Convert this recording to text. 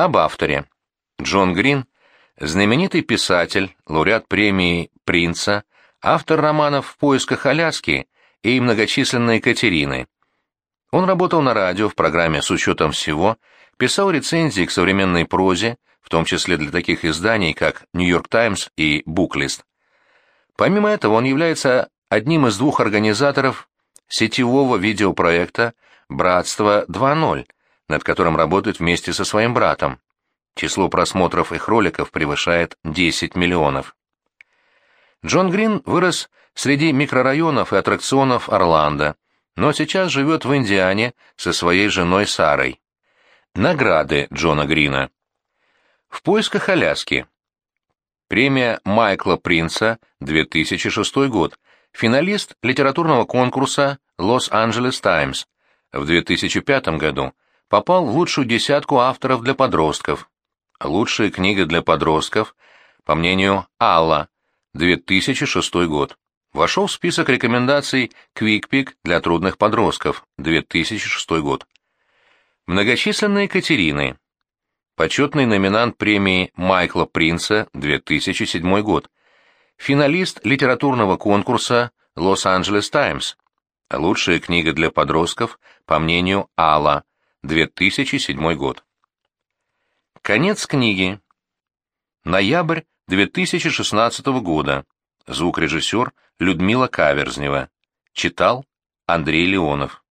Об авторе. Джон Грин – знаменитый писатель, лауреат премии «Принца», автор романов «В поисках Аляски» и «Многочисленные Катерины». Он работал на радио в программе «С учетом всего», писал рецензии к современной прозе, в том числе для таких изданий, как «Нью-Йорк Таймс» и «Буклист». Помимо этого, он является одним из двух организаторов сетевого видеопроекта «Братство 2.0», над которым работает вместе со своим братом. Число просмотров их роликов превышает 10 миллионов. Джон Грин вырос среди микрорайонов и аттракционов Орландо, но сейчас живет в Индиане со своей женой Сарой. Награды Джона Грина. В поисках Аляски. Премия Майкла Принца, 2006 год. Финалист литературного конкурса «Лос-Анджелес Таймс». В 2005 году попал в лучшую десятку авторов для подростков. Лучшая книга для подростков, по мнению Алла, 2006 год. Вошел в список рекомендаций QuickPick для трудных подростков, 2006 год. Многочисленные Катерины. Почетный номинант премии Майкла Принца, 2007 год. Финалист литературного конкурса «Лос-Анджелес Таймс». Лучшая книга для подростков, по мнению Алла, 2007 год. Конец книги. Ноябрь 2016 года. Звукорежиссер Людмила Каверзнева. Читал Андрей Леонов.